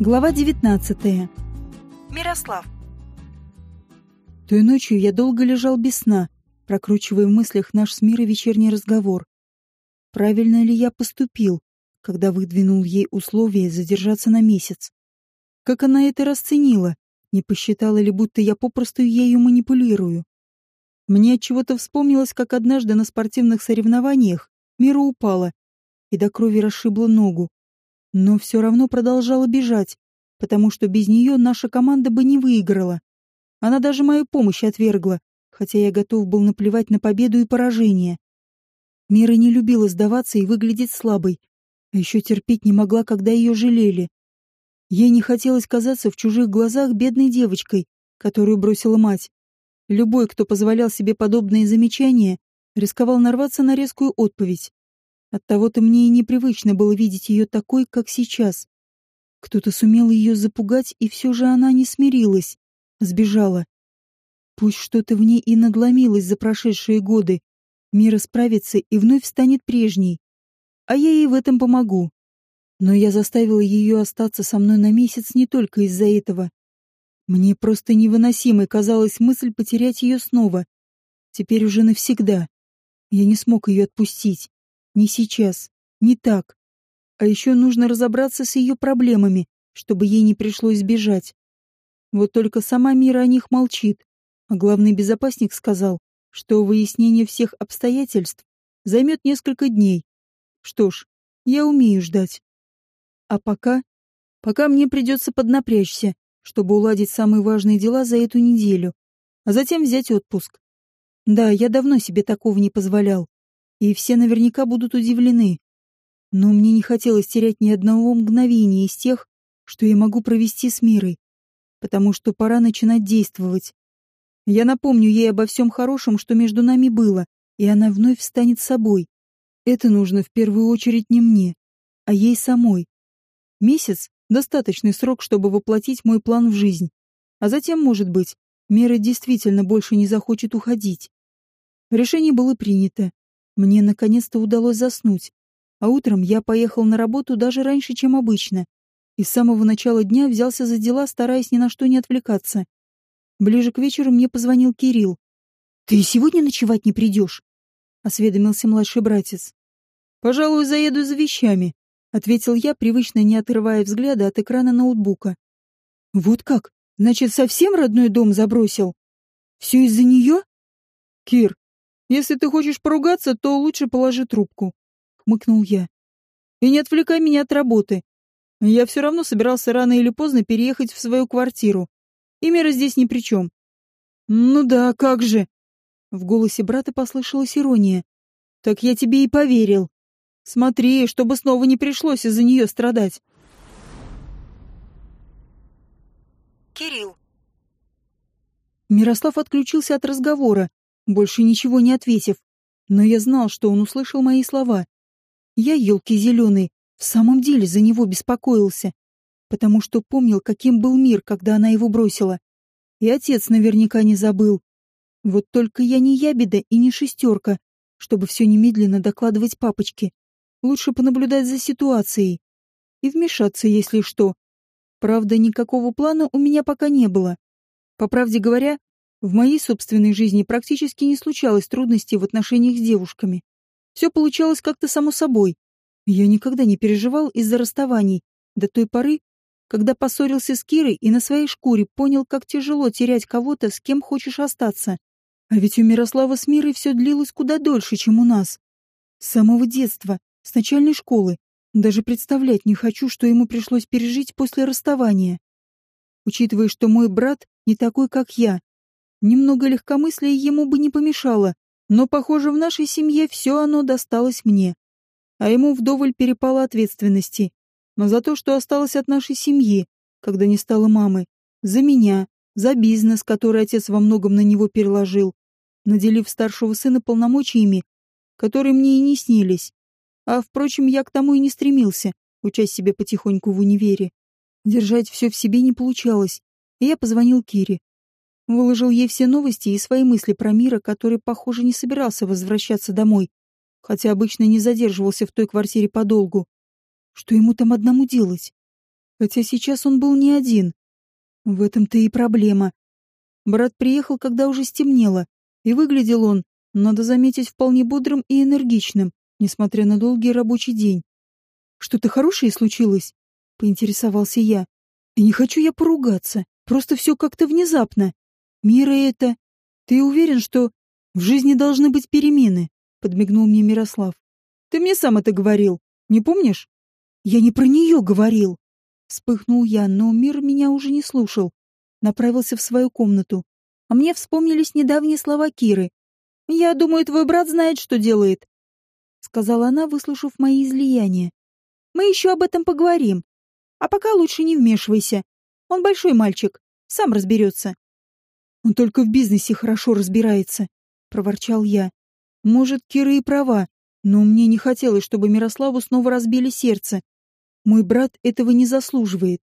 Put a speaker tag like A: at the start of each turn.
A: Глава 19.
B: Мирослав.
A: Той ночью я долго лежал без сна, прокручивая в мыслях наш с Мирой вечерний разговор. Правильно ли я поступил, когда выдвинул ей условие задержаться на месяц? Как она это расценила? Не посчитала ли, будто я попросту ею манипулирую? Мне от чего-то вспомнилось, как однажды на спортивных соревнованиях Мира упала и до крови расшибла ногу но все равно продолжала бежать, потому что без нее наша команда бы не выиграла. Она даже мою помощь отвергла, хотя я готов был наплевать на победу и поражение. Мира не любила сдаваться и выглядеть слабой, а еще терпеть не могла, когда ее жалели. Ей не хотелось казаться в чужих глазах бедной девочкой, которую бросила мать. Любой, кто позволял себе подобные замечания, рисковал нарваться на резкую отповедь. Оттого-то мне и непривычно было видеть ее такой, как сейчас. Кто-то сумел ее запугать, и все же она не смирилась, сбежала. Пусть что-то в ней и надломилось за прошедшие годы, мир справится и вновь станет прежней. А я ей в этом помогу. Но я заставила ее остаться со мной на месяц не только из-за этого. Мне просто невыносимой казалась мысль потерять ее снова. Теперь уже навсегда. Я не смог ее отпустить. Не сейчас. Не так. А еще нужно разобраться с ее проблемами, чтобы ей не пришлось бежать. Вот только сама Мира о них молчит. А главный безопасник сказал, что выяснение всех обстоятельств займет несколько дней. Что ж, я умею ждать. А пока... Пока мне придется поднапрячься, чтобы уладить самые важные дела за эту неделю, а затем взять отпуск. Да, я давно себе такого не позволял и все наверняка будут удивлены. Но мне не хотелось терять ни одного мгновения из тех, что я могу провести с Мирой, потому что пора начинать действовать. Я напомню ей обо всем хорошем, что между нами было, и она вновь станет собой. Это нужно в первую очередь не мне, а ей самой. Месяц — достаточный срок, чтобы воплотить мой план в жизнь. А затем, может быть, Мира действительно больше не захочет уходить. Решение было принято, мне наконец-то удалось заснуть, а утром я поехал на работу даже раньше, чем обычно, и с самого начала дня взялся за дела, стараясь ни на что не отвлекаться. Ближе к вечеру мне позвонил Кирилл. «Ты сегодня ночевать не придешь?» — осведомился младший братец. «Пожалуй, заеду за вещами», — ответил я, привычно не отрывая взгляда от экрана ноутбука. «Вот как? Значит, совсем родной дом забросил? Все из-за нее?» «Кир, если ты хочешь поругаться, то лучше положи трубку, хмыкнул я. И не отвлекай меня от работы. Я все равно собирался рано или поздно переехать в свою квартиру. И мера здесь ни при чем. Ну да, как же. В голосе брата послышалась ирония. Так я тебе и поверил. Смотри, чтобы снова не пришлось из-за нее страдать.
B: Кирилл.
A: Мирослав отключился от разговора, больше ничего не ответив. Но я знал, что он услышал мои слова. Я, елки зеленый, в самом деле за него беспокоился, потому что помнил, каким был мир, когда она его бросила. И отец наверняка не забыл. Вот только я не ябеда и не шестерка, чтобы все немедленно докладывать папочке. Лучше понаблюдать за ситуацией и вмешаться, если что. Правда, никакого плана у меня пока не было. По правде говоря, в моей собственной жизни практически не случалось трудностей в отношениях с девушками. Все получалось как-то само собой. Я никогда не переживал из-за расставаний до той поры, когда поссорился с Кирой и на своей шкуре понял, как тяжело терять кого-то, с кем хочешь остаться. А ведь у Мирослава с Мирой все длилось куда дольше, чем у нас. С самого детства, с начальной школы. Даже представлять не хочу, что ему пришлось пережить после расставания. Учитывая, что мой брат не такой, как я, Немного легкомыслия ему бы не помешало, но, похоже, в нашей семье все оно досталось мне. А ему вдоволь перепало ответственности. Но за то, что осталось от нашей семьи, когда не стало мамы, за меня, за бизнес, который отец во многом на него переложил, наделив старшего сына полномочиями, которые мне и не снились. А, впрочем, я к тому и не стремился, учась себе потихоньку в универе. Держать все в себе не получалось, и я позвонил Кире. Выложил ей все новости и свои мысли про мира, который, похоже, не собирался возвращаться домой, хотя обычно не задерживался в той квартире подолгу. Что ему там одному делать? Хотя сейчас он был не один. В этом-то и проблема. Брат приехал, когда уже стемнело, и выглядел он, надо заметить, вполне бодрым и энергичным, несмотря на долгий рабочий день. «Что-то хорошее случилось?» — поинтересовался я. «И не хочу я поругаться, просто все как-то внезапно. Мира это... Ты уверен, что в жизни должны быть перемены?» — подмигнул мне Мирослав. «Ты мне сам это говорил, не помнишь?» «Я не про нее говорил!» Вспыхнул я, но мир меня уже не слушал. Направился в свою комнату. А мне вспомнились недавние слова Киры. «Я думаю, твой брат знает, что делает», — сказала она, выслушав мои излияния. «Мы еще об этом поговорим. А пока лучше не вмешивайся. Он большой мальчик, сам разберется». «Он только в бизнесе хорошо разбирается», — проворчал я. «Может, Кира и права, но мне не хотелось, чтобы Мирославу снова разбили сердце. Мой брат этого не заслуживает.